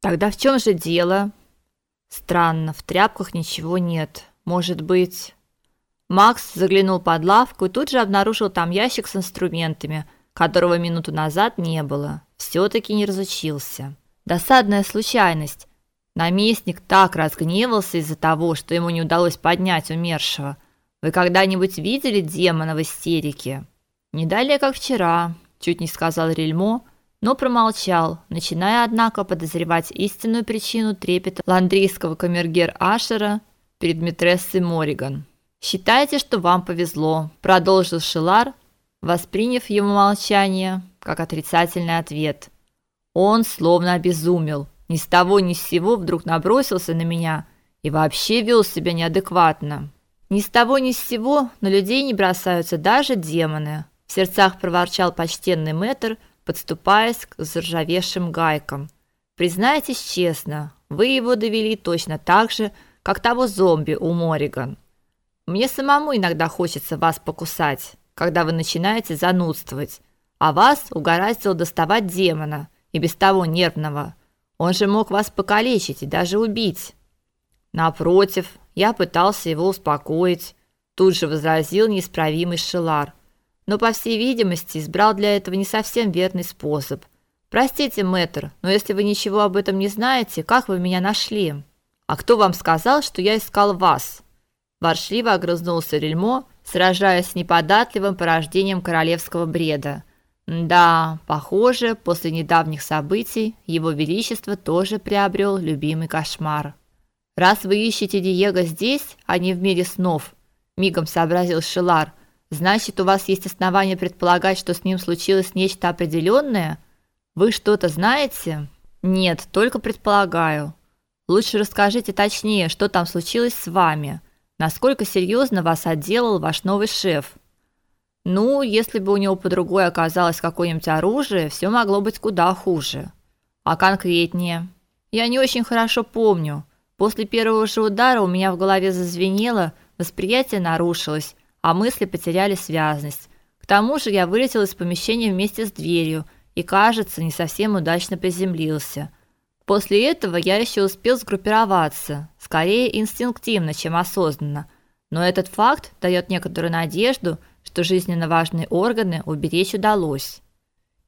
Тогда в чем же дело? Странно, в тряпках ничего нет. Может быть, Макс заглянул под лавку и тут же обнаружил там ящик с инструментами, которого минуту назад не было. все таки не разучился. Досадная случайность. Наместник так разгневался из-за того, что ему не удалось поднять умершего. Вы когда-нибудь видели демона в истерике? Не далее, как вчера, чуть не сказал Рельмо, но промолчал, начиная однако подозревать истинную причину трепета ландрийского камергер Ашера перед митрессой Мориган. Считайте, что вам повезло, продолжил Шилар, восприняв его молчание как отрицательный ответ. Он словно обезумел, ни с того ни с сего вдруг набросился на меня и вообще вел себя неадекватно. Ни с того ни с сего на людей не бросаются даже демоны, в сердцах проворчал почтенный мэтр – подступаясь к заржавевшим гайкам. Признайтесь честно, вы его довели точно так же, как того зомби у Мориган. Мне самому иногда хочется вас покусать, когда вы начинаете занудствовать, а вас угораздило доставать демона, и без того нервного. Он же мог вас покалечить и даже убить. Напротив, я пытался его успокоить, тут же возразил неисправимый Шелар но, по всей видимости, избрал для этого не совсем верный способ. Простите, мэтр, но если вы ничего об этом не знаете, как вы меня нашли? А кто вам сказал, что я искал вас? Воршливо огрызнулся Рельмо, сражаясь с неподатливым порождением королевского бреда. Да, похоже, после недавних событий его величество тоже приобрел любимый кошмар. Раз вы ищете Диего здесь, а не в мире снов, мигом сообразил Шелар, Значит, у вас есть основания предполагать, что с ним случилось нечто определенное? Вы что-то знаете? Нет, только предполагаю. Лучше расскажите точнее, что там случилось с вами. Насколько серьезно вас отделал ваш новый шеф? Ну, если бы у него под рукой оказалось какое-нибудь оружие, все могло быть куда хуже. А конкретнее? Я не очень хорошо помню. После первого же удара у меня в голове зазвенело, восприятие нарушилось, а мысли потеряли связность. К тому же я вылетел из помещения вместе с дверью и, кажется, не совсем удачно приземлился. После этого я еще успел сгруппироваться, скорее инстинктивно, чем осознанно. Но этот факт дает некоторую надежду, что жизненно важные органы уберечь удалось.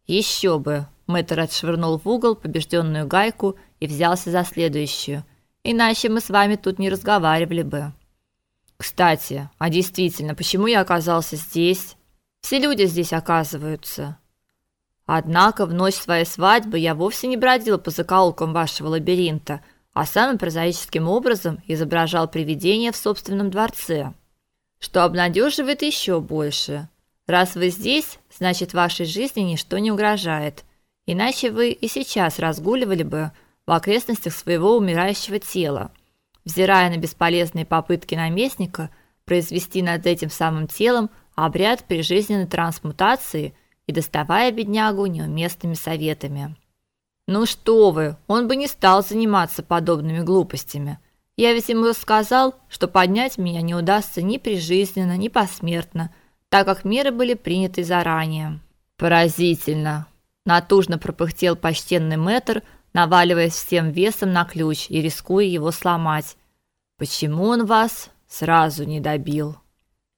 Еще бы. Мэтр отшвырнул в угол побежденную гайку и взялся за следующую. Иначе мы с вами тут не разговаривали бы. Кстати, а действительно, почему я оказался здесь? Все люди здесь оказываются. Однако в ночь своей свадьбы я вовсе не бродил по закоулкам вашего лабиринта, а самым прозаическим образом изображал привидение в собственном дворце, что обнадеживает еще больше. Раз вы здесь, значит, вашей жизни ничто не угрожает. Иначе вы и сейчас разгуливали бы в окрестностях своего умирающего тела взирая на бесполезные попытки наместника произвести над этим самым телом обряд прижизненной трансмутации и доставая беднягу неуместными советами. Ну что вы, он бы не стал заниматься подобными глупостями. Я ведь ему сказал, что поднять меня не удастся ни прижизненно, ни посмертно, так как меры были приняты заранее. Поразительно, натужно пропыхтел почтенный мэтр, наваливаясь всем весом на ключ и рискуя его сломать. Почему он вас сразу не добил?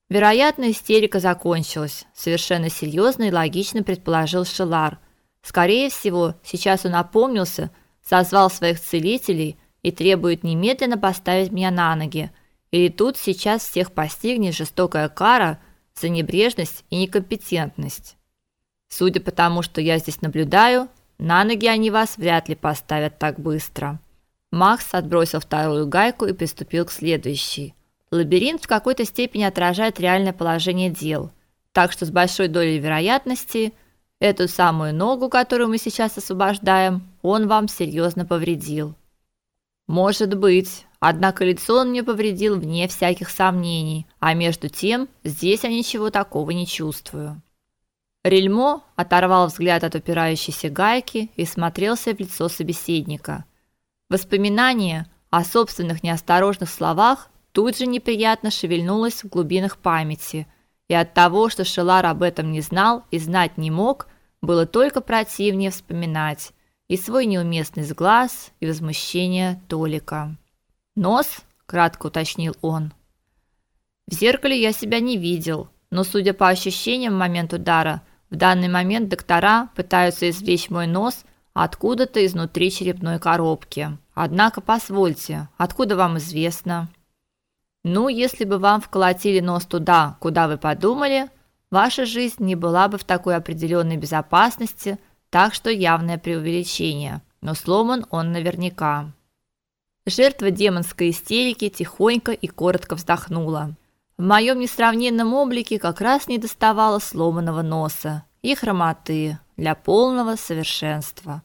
Вероятно, истерика закончилась, совершенно серьезно и логично предположил Шелар. Скорее всего, сейчас он опомнился, созвал своих целителей и требует немедленно поставить меня на ноги. Или тут сейчас всех постигнет жестокая кара за небрежность и некомпетентность. Судя по тому, что я здесь наблюдаю, на ноги они вас вряд ли поставят так быстро. Макс отбросил вторую гайку и приступил к следующей. Лабиринт в какой-то степени отражает реальное положение дел, так что с большой долей вероятности эту самую ногу, которую мы сейчас освобождаем, он вам серьезно повредил. Может быть, однако лицо он мне повредил вне всяких сомнений, а между тем здесь я ничего такого не чувствую. Рельмо оторвал взгляд от упирающейся гайки и смотрелся в лицо собеседника. Воспоминание о собственных неосторожных словах тут же неприятно шевельнулось в глубинах памяти, и от того, что Шелар об этом не знал и знать не мог, было только противнее вспоминать. и свой неуместный сглаз и возмущение Толика. Нос, кратко уточнил он. В зеркале я себя не видел, но судя по ощущениям в момент удара, в данный момент доктора пытаются извлечь мой нос откуда-то изнутри черепной коробки. Однако, позвольте, откуда вам известно? Ну, если бы вам вколотили нос туда, куда вы подумали, ваша жизнь не была бы в такой определенной безопасности, так что явное преувеличение. Но сломан он наверняка. Жертва демонской истерики тихонько и коротко вздохнула. В моем несравненном облике как раз не доставало сломанного носа и хромоты для полного совершенства.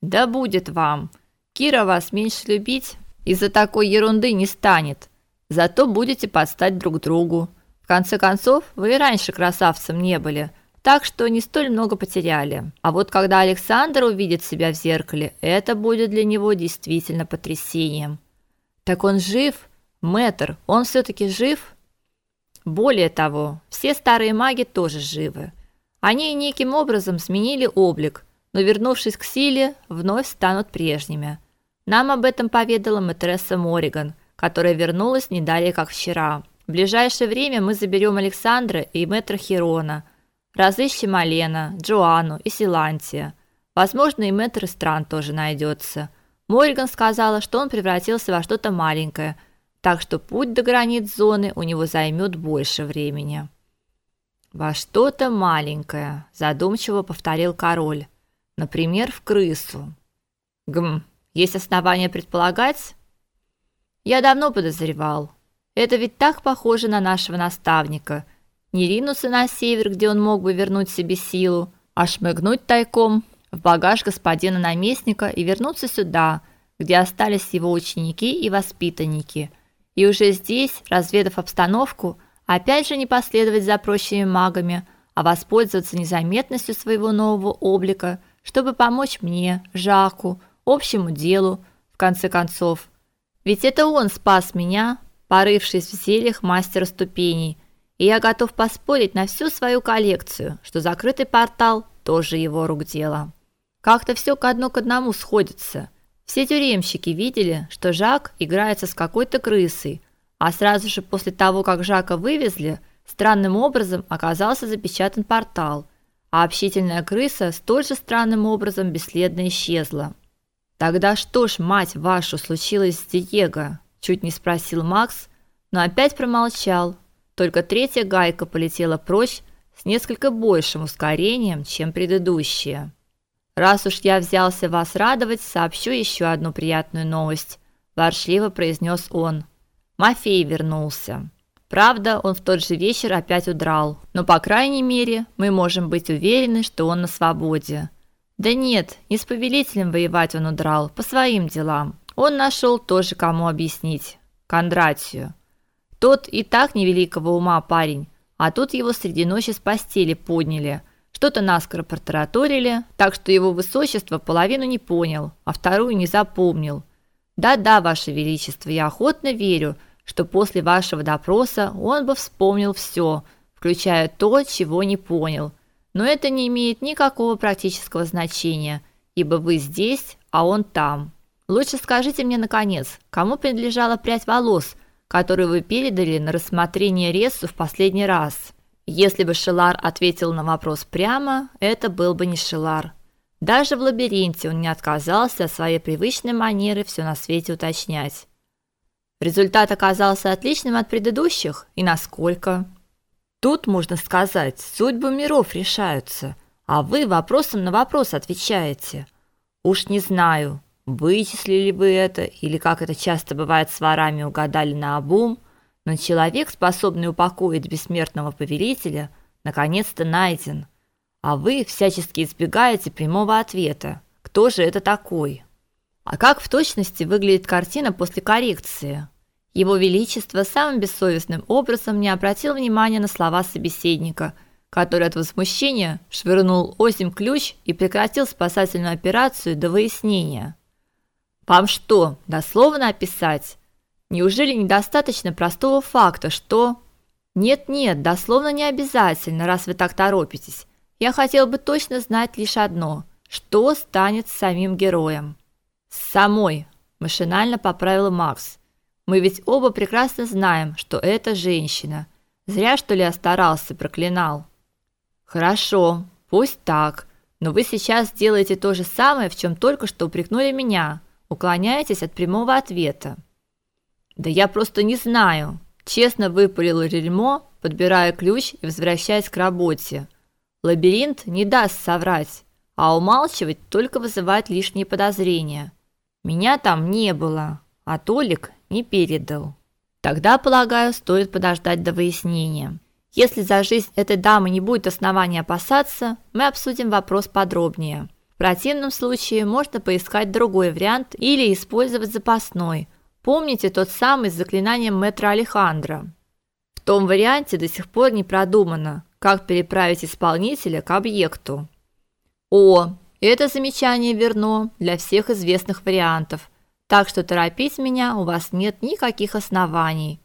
Да будет вам. Кира вас меньше любить из-за такой ерунды не станет. Зато будете подстать друг другу. В конце концов, вы и раньше красавцем не были, так что не столь много потеряли. А вот когда Александр увидит себя в зеркале, это будет для него действительно потрясением. Так он жив? Мэтр, он все таки жив? Более того, все старые маги тоже живы. Они неким образом сменили облик, но вернувшись к силе, вновь станут прежними. Нам об этом поведала мэтресса Мориган, которая вернулась не далее, как вчера. В ближайшее время мы заберем Александра и мэтра Хирона, разыщем Алена, Джоанну и Силантия. Возможно, и мэтр Стран тоже найдется. Мориган сказала, что он превратился во что-то маленькое – так что путь до границ зоны у него займет больше времени. Во что-то маленькое, задумчиво повторил король. Например, в крысу. Гм, есть основания предполагать? Я давно подозревал. Это ведь так похоже на нашего наставника. Не ринуться на север, где он мог бы вернуть себе силу, а шмыгнуть тайком в багаж господина наместника и вернуться сюда, где остались его ученики и воспитанники – и уже здесь, разведав обстановку, опять же не последовать за прочими магами, а воспользоваться незаметностью своего нового облика, чтобы помочь мне, Жаку, общему делу, в конце концов. Ведь это он спас меня, порывшись в зельях мастера ступеней, и я готов поспорить на всю свою коллекцию, что закрытый портал тоже его рук дело. Как-то все к одно к одному сходится – все тюремщики видели, что Жак играется с какой-то крысой, а сразу же после того, как Жака вывезли, странным образом оказался запечатан портал, а общительная крыса столь же странным образом бесследно исчезла. Тогда что ж, мать вашу, случилось с Диего? чуть не спросил Макс, но опять промолчал. Только третья гайка полетела прочь с несколько большим ускорением, чем предыдущая. Раз уж я взялся вас радовать, сообщу еще одну приятную новость, ворчливо произнес он. Мафей вернулся. Правда, он в тот же вечер опять удрал, но по крайней мере, мы можем быть уверены, что он на свободе. Да нет, не с повелителем воевать он удрал, по своим делам. Он нашел тоже кому объяснить. Кондратию. Тот и так невеликого ума парень, а тут его среди ночи с постели подняли – что-то наскоро протараторили, так что его высочество половину не понял, а вторую не запомнил. Да-да, ваше величество, я охотно верю, что после вашего допроса он бы вспомнил все, включая то, чего не понял. Но это не имеет никакого практического значения, ибо вы здесь, а он там. Лучше скажите мне наконец, кому принадлежала прядь волос, которую вы передали на рассмотрение Рессу в последний раз? Если бы Шелар ответил на вопрос прямо, это был бы не Шелар. Даже в лабиринте он не отказался от своей привычной манеры все на свете уточнять. Результат оказался отличным от предыдущих, и насколько? Тут можно сказать, судьбы миров решаются, а вы вопросом на вопрос отвечаете. Уж не знаю, вычислили вы это или как это часто бывает с ворами угадали на обум – но человек, способный упокоить бессмертного повелителя, наконец-то найден. А вы всячески избегаете прямого ответа. Кто же это такой? А как в точности выглядит картина после коррекции? Его величество самым бессовестным образом не обратил внимания на слова собеседника, который от возмущения швырнул осим ключ и прекратил спасательную операцию до выяснения. Вам что, дословно описать? Неужели недостаточно простого факта, что Нет-нет, дословно не обязательно, раз вы так торопитесь. Я хотел бы точно знать лишь одно, Что станет с самим героем? С самой, машинально поправил Макс. Мы ведь оба прекрасно знаем, что это женщина. Зря что ли я старался, проклинал. Хорошо, пусть так. Но вы сейчас делаете то же самое, в чем только что упрекнули меня. Уклоняетесь от прямого ответа. Да я просто не знаю. Честно выпалил Рельмо, подбирая ключ и возвращаясь к работе. Лабиринт не даст соврать, а умалчивать только вызывает лишние подозрения. Меня там не было, а Толик не передал. Тогда, полагаю, стоит подождать до выяснения. Если за жизнь этой дамы не будет основания опасаться, мы обсудим вопрос подробнее. В противном случае можно поискать другой вариант или использовать запасной. Помните тот самый с заклинанием Мэтра Алехандро? В том варианте до сих пор не продумано, как переправить исполнителя к объекту. О, это замечание верно для всех известных вариантов. Так что торопить меня у вас нет никаких оснований.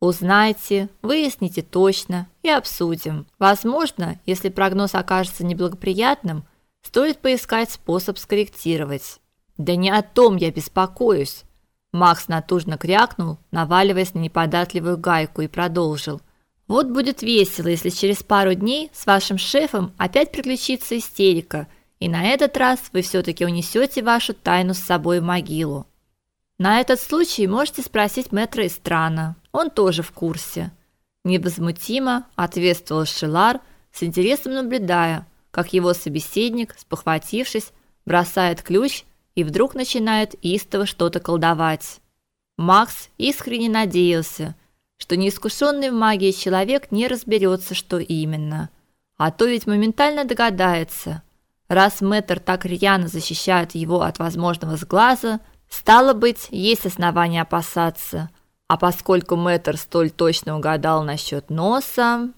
Узнайте, выясните точно и обсудим. Возможно, если прогноз окажется неблагоприятным, стоит поискать способ скорректировать. Да не о том я беспокоюсь. Макс натужно крякнул, наваливаясь на неподатливую гайку и продолжил. Вот будет весело, если через пару дней с вашим шефом опять приключится истерика, и на этот раз вы все таки унесете вашу тайну с собой в могилу. На этот случай можете спросить мэтра Истрана. Он тоже в курсе. Невозмутимо ответствовал Шилар, с интересом наблюдая, как его собеседник, спохватившись, бросает ключ и вдруг начинает истово что-то колдовать. Макс искренне надеялся, что неискушенный в магии человек не разберется, что именно. А то ведь моментально догадается. Раз мэтр так рьяно защищает его от возможного сглаза, Стало быть, есть основания опасаться. А поскольку мэтр столь точно угадал насчет носа,